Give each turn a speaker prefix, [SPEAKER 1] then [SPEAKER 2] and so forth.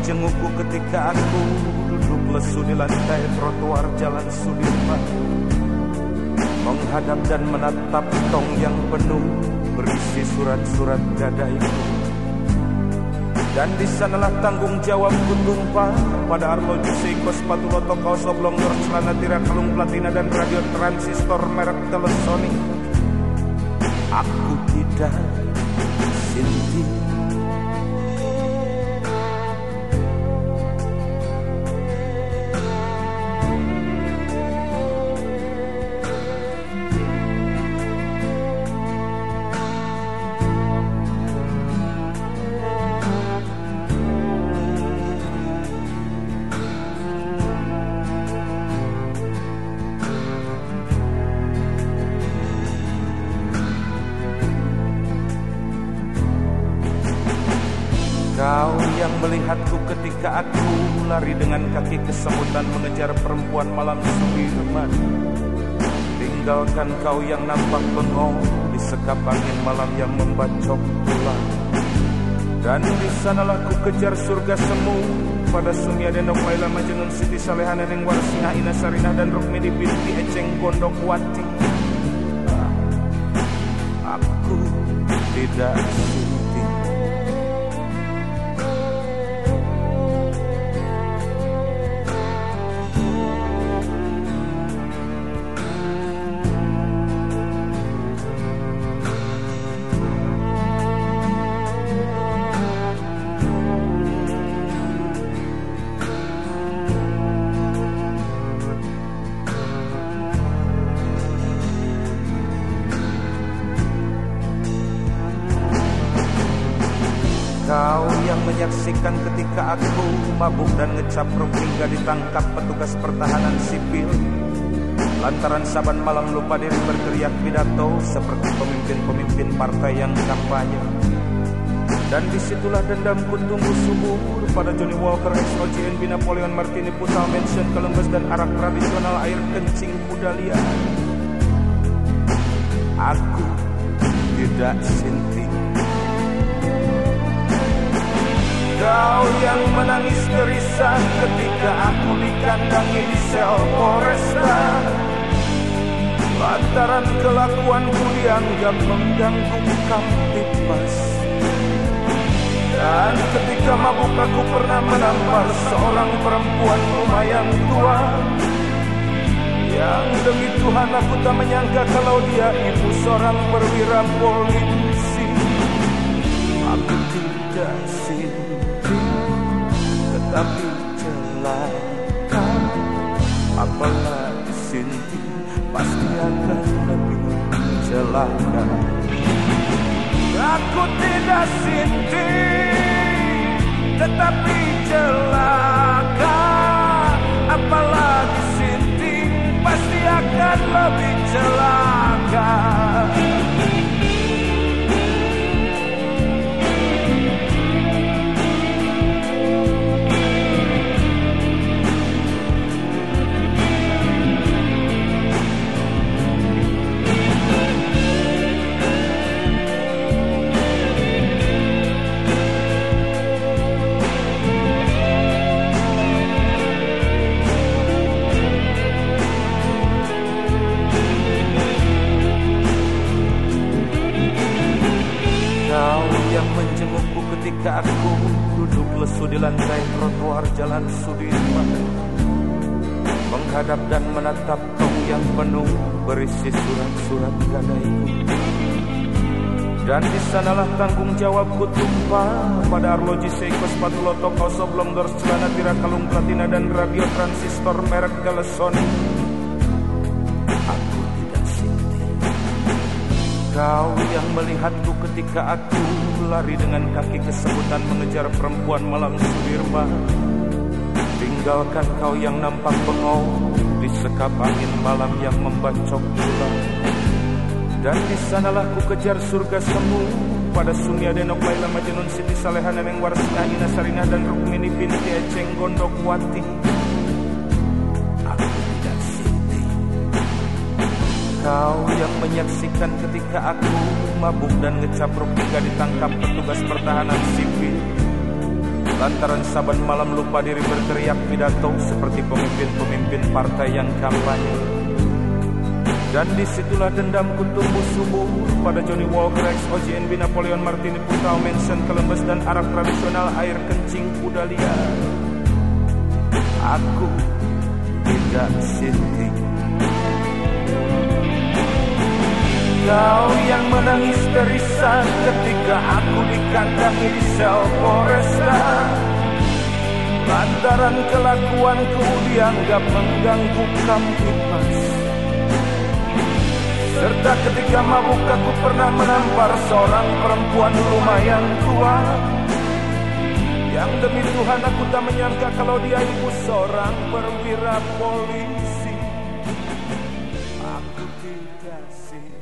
[SPEAKER 1] Menjengukku ketika aku duduk lesu di lantai trotoar jalan Sudirman. Menghadap dan menatap tong yang penuh berisi surat-surat gadaiku dan di sanalah tanggung jawabku tumpah pada arloji seiko sepatu loto kaos oblong dor celana tira kalung platina dan radio transistor merek telesonic. Aku tidak sinti Kau yang melihatku ketika aku lari dengan kaki kesemutan mengejar perempuan malam Sudirman. Tinggalkan kau yang nampak bengong di sekap angin malam yang membacok tulang Dan di sanalah ku kejar surga semu pada Sumia Denok Laila Majnun Siti Salehana Neng Warsina Ina Sarinah dan Rukmini binti Eceng Gondok Wati. Aku tidak Kau yang menyaksikan ketika aku mabuk dan ngecapruk hingga ditangkap petugas pertahanan sipil. Lantaran saban malam lupa diri berteriak pidato seperti pemimpin-pemimpin partai yang kampanye. Dan di situlah dendamku tumbuh subur pada Johnny Walker, XOJNB, Napoleon Martini, Putal Mansion, Kelembes dan arak tradisional air kencing Kudalia. Aku tidak sinti Kau yang menangis gerisah ketika aku dikandangi di sel Polresta Lantaran kelakuanku dianggap mengganggu kamtipmas Dan ketika mabuk aku pernah menampar seorang perempuan lumayan tua. Yang demi Tuhan aku tak menyangka kalau dia ibu seorang perwira polisi. Aku tidak tapi celaka Apalagi Sinti pasti akan lebih celaka Aku tidak Sinti tetapi celaka ketika aku duduk lesu di lantai trotoar jalan Sudirman. Menghadap dan menatap tong yang penuh berisi surat-surat gadaiku dan di sanalah tanggung jawabku tumpah pada arloji seiko sepatu loto kaos oblong dors celana tira kalung platina dan radio transistor merek Galesonic Kau yang melihatku ketika aku lari dengan kaki kesemutan mengejar perempuan malam Sudirman. Tinggalkan kau yang nampak bengong di sekap angin malam yang membacok tulang Dan di sanalah ku kejar surga semu pada Sumia Denok Laila Majnun Siti Salehana Neng Warsina Ina Sarinah dan Rukmini binti Eceng Gondok Wati Kau yang menyaksikan ketika aku mabuk dan ngecapruk hingga ditangkap petugas pertahanan sipil. Lantaran saban malam lupa diri berteriak pidato Seperti pemimpin-pemimpin partai yang kampanye. Dan di situlah dendamku tumbuh subur Pada Johnny Walker, X, OGNB, Napoleon Martini, Putau, Manson, Columbus Dan Arab tradisional air kencing kuda liar Aku tidak sinting menangis terisak ketika aku dikandangi di sel Polresta Lantaran kelakuanku dianggap mengganggu kamtipas Serta ketika mabuk aku pernah menampar seorang perempuan lumayan tua. Yang demi Tuhan aku tak menyangka kalau dia ibu seorang perwira polisi. Aku tidak sih